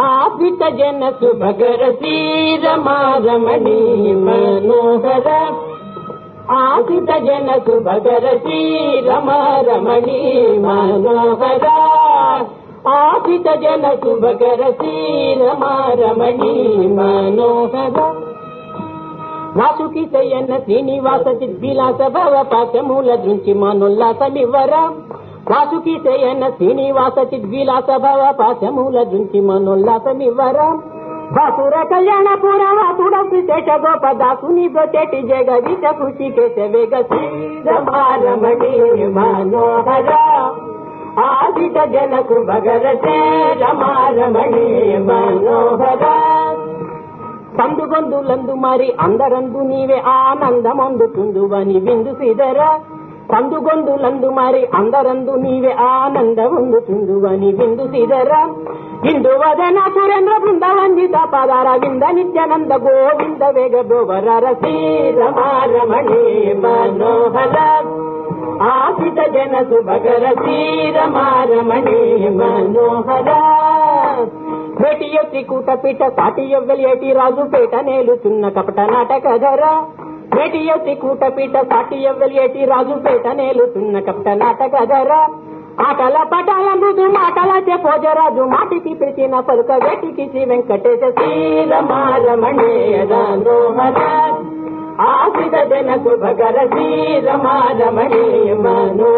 ఆపిత జన శుభకర శ్రీరమారమణి మనోహర. ఆపిత జన శుభకర శ్రీరమారమణి మనోహర. ఆపిత జన శుభకర శ్రీరమారమణి మనోహర. వాసుకి శయన శ్రీనివాస చిద్విలాస భవ పాశమూల దృంచి మనోల్లాసమివ్వర వాసుకి శయన శ్రీనివాస చిద్విలాస భవ పాశమూల దృంచి మనోల్లాసమివ్వర వాసుర కళ్యాణ పుర వాసుడ విశేష గోపదాసుని బ్రొచెటి జగ విష ఖుషి కేశ వేగ శ్రీరమారమణి మనోహర. ఆదిత జనకు భగర రమారమణి మనోహర. సందుగొందులందు మరి అందరందు నీవే ఆనందమందుతుందువని విందు సిదర సందుగొందులందు మరి అందరందు నీవే ఆనందమందుతుందువని విందు సిదరా. ఇందు వదన సురేంద్ర బృందవందిత పదార వింద నిత్యానంద గోవింద వేగ గోవర శ్రీరమారమణి మనోహర. ఆశిత జన సుభగర శ్రీరమారమణి మనోహర. భేటియ త్రికూట పీఠ సాటియ వెలియటి రాజు పేట నేలుతున్న కపట నాటక ధర భేటియ కూటపీట పీఠ సాటియ వెలియటి రాజు నేలుతున్న కపట నాటక ధర. ఆటల పటాల మృదు మాటల చెప్పోజరాజు మాటికి పిలిచిన పలుక వేటికి శ్రీ వెంకటేశ శ్రీరమారమణి మనోహర ఆశిత జన శుభకర శ్రీరమారమణి మను